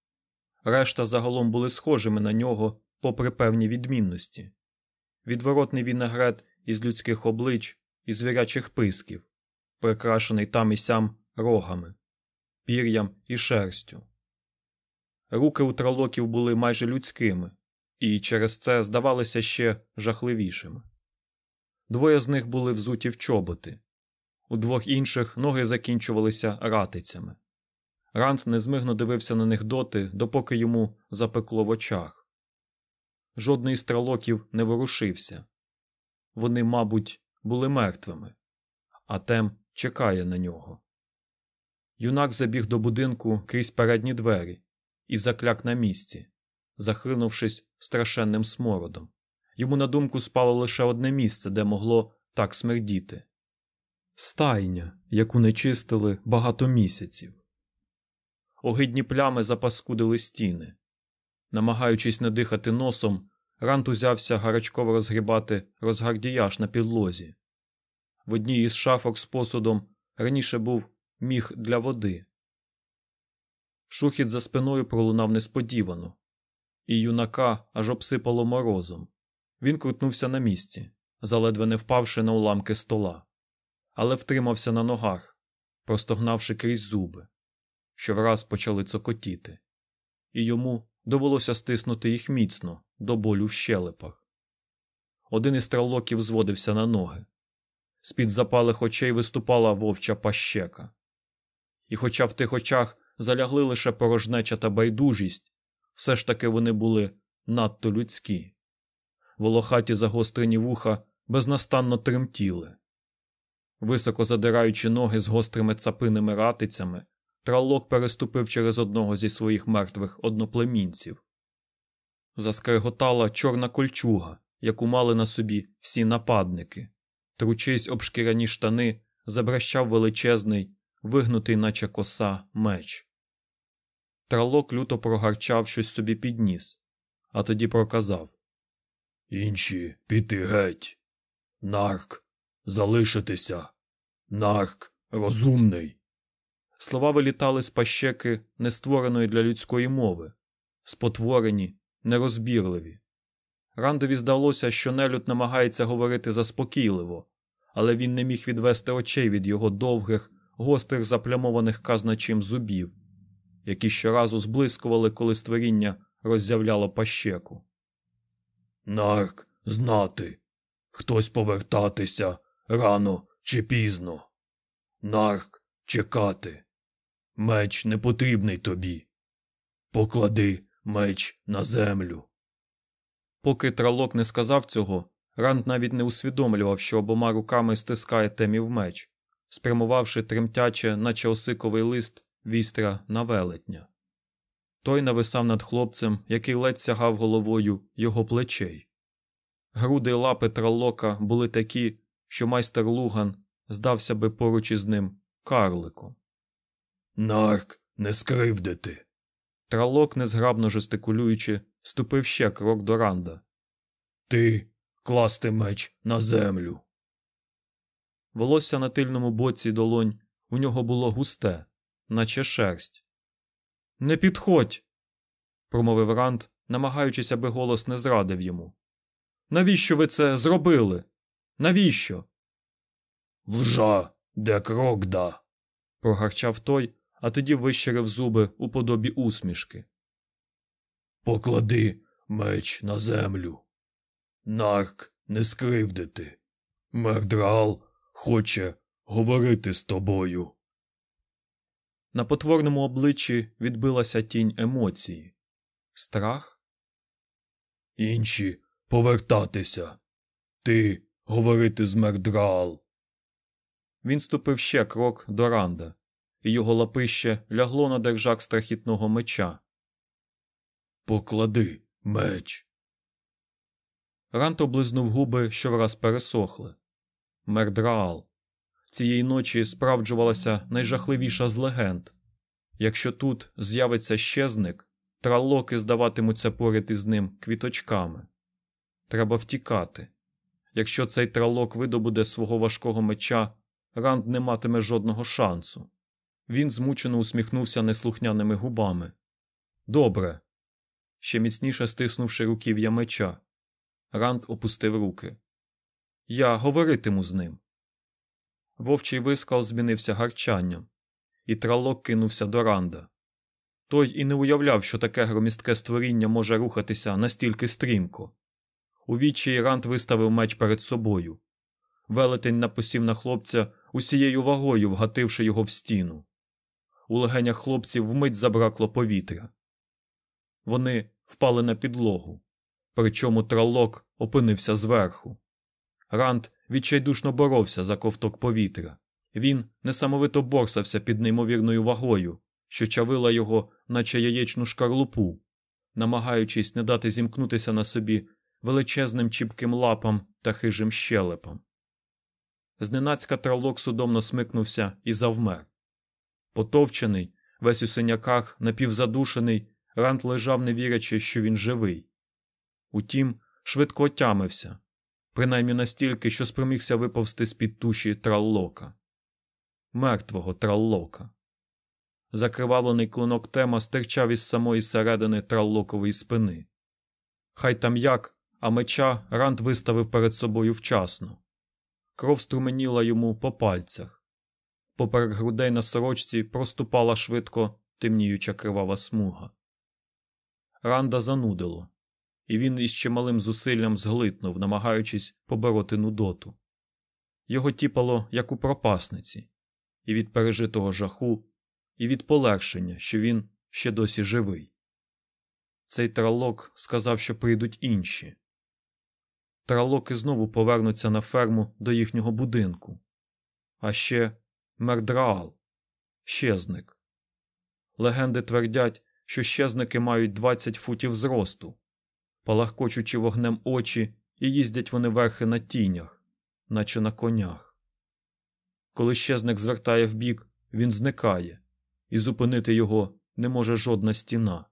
Решта загалом були схожими на нього, попри певні відмінності відворотний вінегрет із людських облич і звірячих писків, прикрашений там і сям рогами, пір'ям і шерстю. Руки у тралоків були майже людськими, і через це здавалися ще жахливішими. Двоє з них були взуті в чоботи, у двох інших ноги закінчувалися ратицями. Ранд незмигно дивився на них доти, допоки йому запекло в очах. Жодний з тралоків не ворушився. Вони, мабуть, були мертвими, а тем чекає на нього. Юнак забіг до будинку крізь передні двері і закляк на місці, захлинувшись страшенним смородом. Йому на думку спало лише одне місце, де могло так смердіти стайня, яку не чистили багато місяців. Огидні плями запаскудили стіни. Намагаючись не дихати носом, Рант узявся гарячково розгрібати розгардіяж на підлозі. В одній із шафок з посудом раніше був міг для води. Шухіт за спиною пролунав несподівано, і юнака аж обсипало морозом. Він крутнувся на місці, заледве не впавши на уламки стола, але втримався на ногах, простогнавши крізь зуби, що враз почали цокотіти, і йому довелося стиснути їх міцно до болю в щелепах. Один із тралоків зводився на ноги. З під запалих очей виступала вовча пащека. І, хоча в тих очах залягли лише порожнеча та байдужість, все ж таки вони були надто людські. Волохаті загострені вуха безнастанно тремтіли. Високо задираючи ноги з гострими цапиними ратицями, тралок переступив через одного зі своїх мертвих одноплемінців. Заскреготала чорна кольчуга, яку мали на собі всі нападники. Тручись об шкіряні штани, забрещав величезний, вигнутий, наче коса, меч. Тралок люто прогарчав щось собі підніс, а тоді проказав Інші піти геть. Нарк, залишитися. Нарк, розумний. Слова вилітали з пащеки, нествореної для людської мови, спотворені, нерозбірливі. Рандові здалося, що нелюд намагається говорити заспокійливо, але він не міг відвести очей від його довгих, гострих заплямованих казначим зубів, які щоразу зблискували, коли створіння роззявляло пащеку. Нарк знати. Хтось повертатися рано чи пізно. Нарк чекати. Меч не потрібний тобі. Поклади меч на землю. Поки тралок не сказав цього, Ранд навіть не усвідомлював, що обома руками стискає темів меч, спрямувавши тремтяче, наче осиковий лист, вістря на велетня. Той нависав над хлопцем, який ледь сягав головою його плечей. Груди й лапи тралока були такі, що майстер Луган здався би поруч із ним карликом. Нарк не скривдити. Тралок, незграбно жестикулюючи, ступив ще крок до Ранда. Ти класти меч на землю. Волосся на тильному боці долонь у нього було густе, наче шерсть. Не підходь. промовив Ранд, намагаючись, аби голос не зрадив йому. Навіщо ви це зробили? Навіщо? Вжа, де крок да. прогарчав той, а тоді вищерив зуби у подобі усмішки. Поклади меч на землю. Нарк не скривдити. Мердрал хоче говорити з тобою. На потворному обличчі відбилася тінь емоції. Страх? Інші повертатися. Ти говорити з Мердрал. Він ступив ще крок до Ранда, і його лапище лягло на держак страхітного меча. Поклади меч. Рант облизнув губи, що враз пересохли. Мердраал. Цієї ночі справджувалася найжахливіша з легенд. Якщо тут з'явиться щезник, траллоки здаватимуться поряд із ним квіточками. Треба втікати. Якщо цей тралок видобуде свого важкого меча, Ранд не матиме жодного шансу. Він змучено усміхнувся неслухняними губами. Добре. Ще міцніше стиснувши руків'я меча. Ранд опустив руки. Я говоритиму з ним. Вовчий вискал змінився гарчанням, і тралок кинувся до Ранда. Той і не уявляв, що таке громістке створіння може рухатися настільки стрімко. У відчаї Ранд виставив меч перед собою. Велетень напосів на хлопця усією вагою, вгативши його в стіну. У легенях хлопців вмить забракло повітря. Вони впали на підлогу, причому тралок опинився зверху. Ранд відчайдушно боровся за ковток повітря. Він несамовито борсався під неймовірною вагою, що чавила його, наче яєчну шкарлупу, намагаючись не дати зімкнутися на собі величезним чіпким лапам та хижим щелепам. Зненацька тралок судомно смикнувся і завмер. Потовчений, весь у синяках, напівзадушений, Ранд лежав, не вірячи, що він живий. Утім, швидко отямився, принаймні настільки, що спромігся виповзти з під туші траллока. Мертвого траллока. Закривавлений клинок тема стирчав із самої середини траллокової спини. Хай там як, а меча Ранд виставив перед собою вчасно. Кров струменіла йому по пальцях. Поперек грудей на сорочці проступала швидко темніюча кривава смуга. Ранда занудило, і він із чималим зусиллям зглитнув, намагаючись побороти нудоту. Його тіпало, як у пропасниці, і від пережитого жаху, і від полегшення, що він ще досі живий. Цей тралок сказав, що прийдуть інші. Тралоки знову повернуться на ферму до їхнього будинку. А ще мердраал, щезник. Легенди твердять, що щезники мають 20 футів зросту, палахкочучи вогнем очі, і їздять вони верхи на тінях, наче на конях. Коли щезник звертає вбік, він зникає, і зупинити його не може жодна стіна.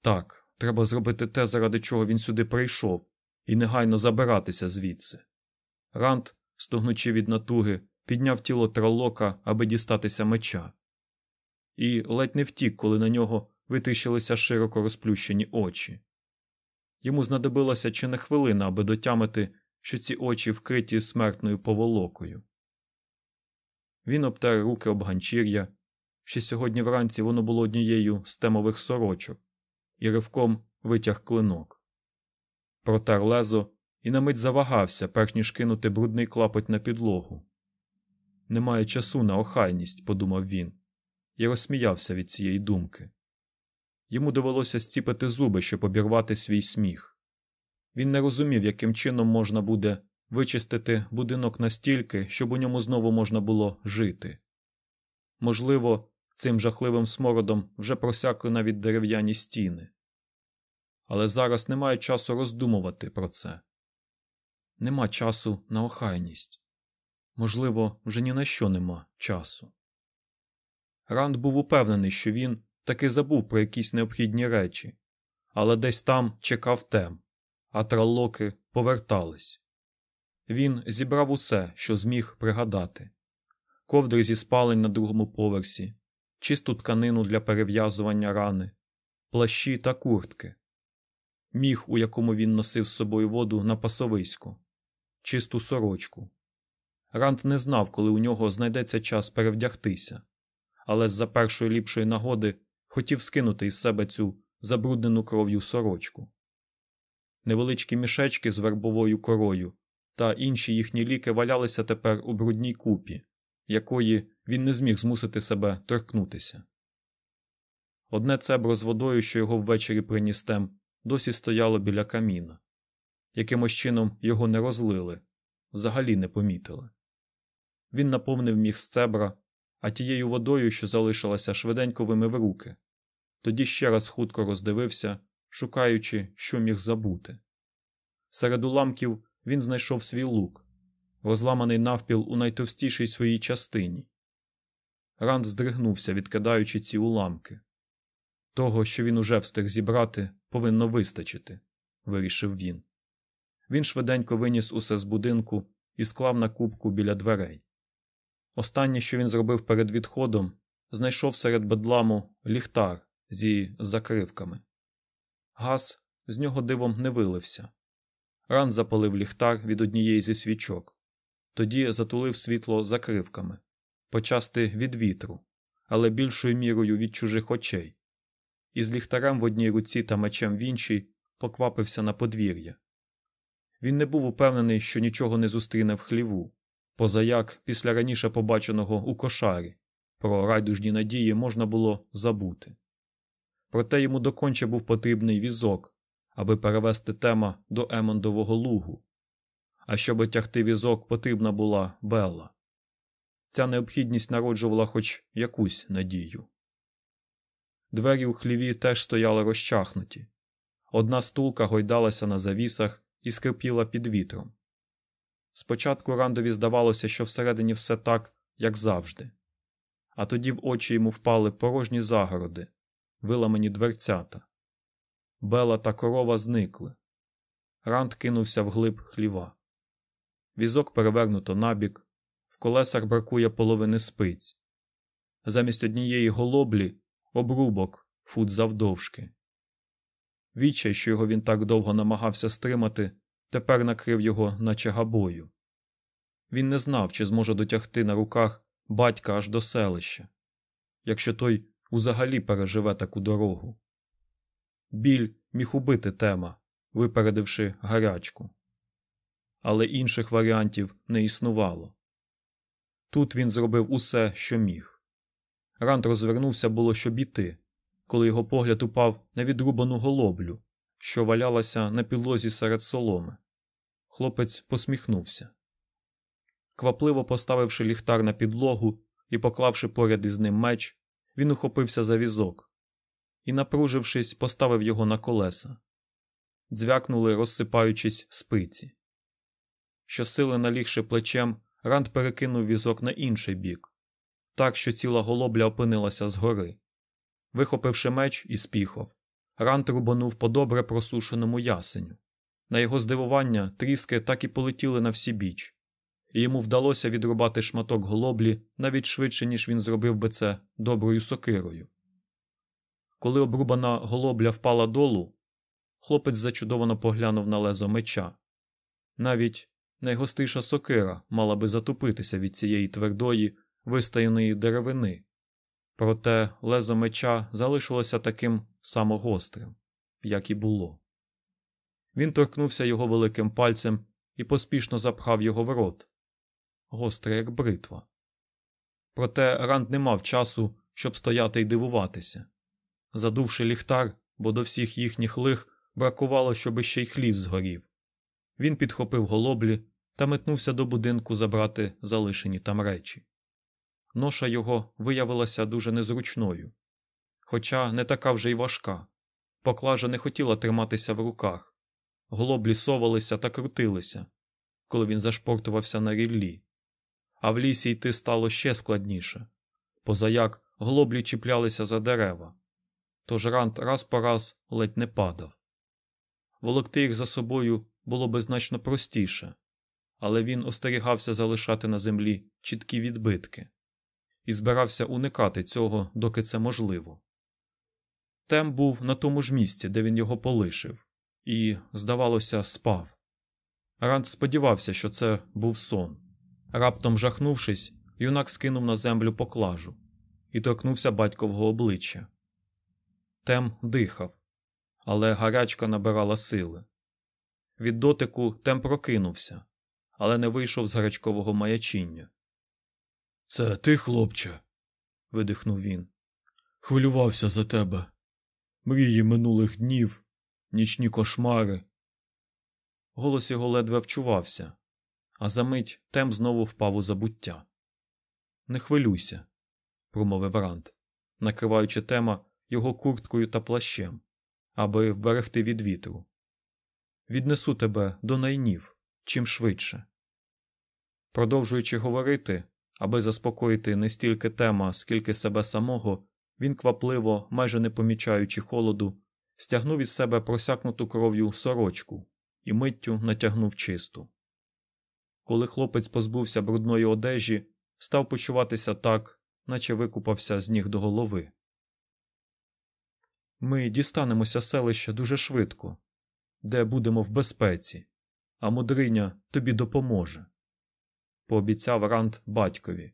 Так, треба зробити те, заради чого він сюди прийшов, і негайно забиратися звідси. Рант, стогнучи від натуги, підняв тіло тралока, аби дістатися меча, і ледь не втік, коли на нього витріщилися широко розплющені очі. Йому знадобилася чи не хвилина, аби дотямити, що ці очі вкриті смертною поволокою. Він обтер руки об ганчір'я. Ще сьогодні вранці воно було однією з темових сорочок, і ривком витяг клинок. Протер лезо і на мить завагався, перш ніж кинути брудний клапоть на підлогу. Немає часу на охайність, подумав він, і розсміявся від цієї думки. Йому довелося зціпити зуби, щоб обірвати свій сміх. Він не розумів, яким чином можна буде вичистити будинок настільки, щоб у ньому знову можна було жити. Можливо, цим жахливим смородом вже просякли навіть дерев'яні стіни. Але зараз немає часу роздумувати про це. Нема часу на охайність. Можливо, вже ні на що нема часу. Ранд був упевнений, що він таки забув про якісь необхідні речі, але десь там чекав тем, а траллоки повертались. Він зібрав усе, що зміг пригадати ковдри зі спалень на другому поверсі, чисту тканину для перев'язування рани, плащі та куртки, міг, у якому він носив з собою воду на пасовиську, чисту сорочку. Ранд не знав, коли у нього знайдеться час перевдягтися, але з за першої ліпшої нагоди хотів скинути із себе цю забруднену кров'ю сорочку. Невеличкі мішечки з вербовою корою та інші їхні ліки валялися тепер у брудній купі, якої він не зміг змусити себе торкнутися. Одне цебро з водою, що його ввечері приніс тем, досі стояло біля каміна. Якимось чином його не розлили, взагалі не помітили. Він наповнив міг з цебра, а тією водою, що залишилася, швиденько вимив руки. Тоді ще раз хутко роздивився, шукаючи, що міг забути. Серед уламків він знайшов свій лук, розламаний навпіл у найтовстішій своїй частині. Ранд здригнувся, відкидаючи ці уламки. Того, що він уже встиг зібрати, повинно вистачити, вирішив він. Він швиденько виніс усе з будинку і склав на кубку біля дверей. Останнє, що він зробив перед відходом, знайшов серед бедламу ліхтар зі закривками. Газ з нього дивом не вилився. Ран запалив ліхтар від однієї зі свічок, тоді затулив світло закривками, почасти від вітру, але більшою мірою від чужих очей, і з ліхтарем в одній руці та мечем в іншій поквапився на подвір'я. Він не був упевнений, що нічого не зустріне в хліву, позаяк після раніше побаченого у кошарі, про райдужні надії можна було забути. Проте йому доконче був потрібний візок, аби перевести тема до Емондового лугу. А щоб тягти візок, потрібна була Белла. Ця необхідність народжувала хоч якусь надію. Двері у хліві теж стояли розчахнуті. Одна стулка гойдалася на завісах і скрипіла під вітром. Спочатку Рандові здавалося, що всередині все так, як завжди, а тоді в очі йому впали порожні загороди, виламані дверцята. Бела та корова зникли. Ранд кинувся вглиб хліва. Візок перевернуто набік, в колесах бракує половини спиць. Замість однієї голоблі обрубок фут завдовжки. Відчай, що його він так довго намагався стримати, тепер накрив його, наче габою. Він не знав, чи зможе дотягти на руках батька аж до селища, якщо той узагалі переживе таку дорогу. Біль міг убити тема, випередивши гарячку. Але інших варіантів не існувало. Тут він зробив усе, що міг. Рант розвернувся було, щоб іти, коли його погляд упав на відрубану голоблю, що валялася на підлозі серед соломи. Хлопець посміхнувся. Квапливо поставивши ліхтар на підлогу і поклавши поряд із ним меч, він ухопився за візок і, напружившись, поставив його на колеса. Дзвякнули, розсипаючись спиці. Щосили налігши плечем, Ранд перекинув візок на інший бік, так що ціла голобля опинилася згори. Вихопивши меч і спіхов, Ранд рубанув по добре просушеному ясеню. На його здивування, тріски так і полетіли на всі біч, і йому вдалося відрубати шматок голоблі навіть швидше, ніж він зробив би це доброю сокирою. Коли обрубана голобля впала долу, хлопець зачудовано поглянув на лезо меча. Навіть найгостріша сокира мала би затупитися від цієї твердої, вистаяної деревини, проте лезо меча залишилося таким самогострим. як і було. Він торкнувся його великим пальцем і поспішно запхав його в рот, гостре, як бритва. Проте Ранд не мав часу, щоб стояти й дивуватися. Задувши ліхтар, бо до всіх їхніх лих бракувало, щоби ще й хлів згорів. Він підхопив голоблі та метнувся до будинку забрати залишені там речі. Ноша його виявилася дуже незручною, хоча не така вже й важка. Поклажа не хотіла триматися в руках, голоблі совалися та крутилися, коли він зашпортувався на ріллі. А в лісі йти стало ще складніше, позаяк глоблі чіплялися за дерева, тож рант раз по раз ледь не падав. Волокти їх за собою було би значно простіше, але він остерігався залишати на землі чіткі відбитки і збирався уникати цього, доки це можливо. Тем був на тому ж місці, де він його полишив, і, здавалося, спав. Ранд сподівався, що це був сон. Раптом жахнувшись, юнак скинув на землю поклажу і торкнувся батькового обличчя. Тем дихав, але гарячка набирала сили. Від дотику Тем прокинувся, але не вийшов з гарячкового маячіння. Це ти, хлопче? видихнув він. Хвилювався за тебе. Мрії минулих днів, нічні кошмари. Голос його ледве вчувався, а за мить Тем знову впав у забуття. Не хвилюйся, промовив Рант, накриваючи тема його курткою та плащем, аби вберегти від вітру. Віднесу тебе до найнів чим швидше. Продовжуючи говорити, аби заспокоїти не стільки тема, скільки себе самого, він квапливо, майже не помічаючи холоду, стягнув із себе просякнуту кров'ю сорочку і миттю натягнув чисту. Коли хлопець позбувся брудної одежі, став почуватися так, наче викупався з ніг до голови. Ми дістанемося селища дуже швидко, де будемо в безпеці, а мудриня тобі допоможе. Пообіцяв Рант батькові.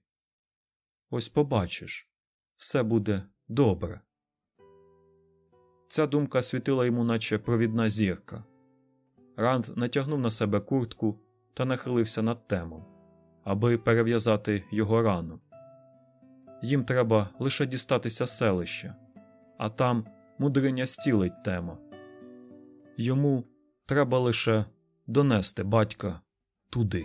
Ось побачиш, все буде добре. Ця думка світила йому, наче провідна зірка. Ранд натягнув на себе куртку та нахилився над темом, аби перев'язати його рану. Їм треба лише дістатися селища, а там мудриня зцілить тема. Йому треба лише донести батька туди.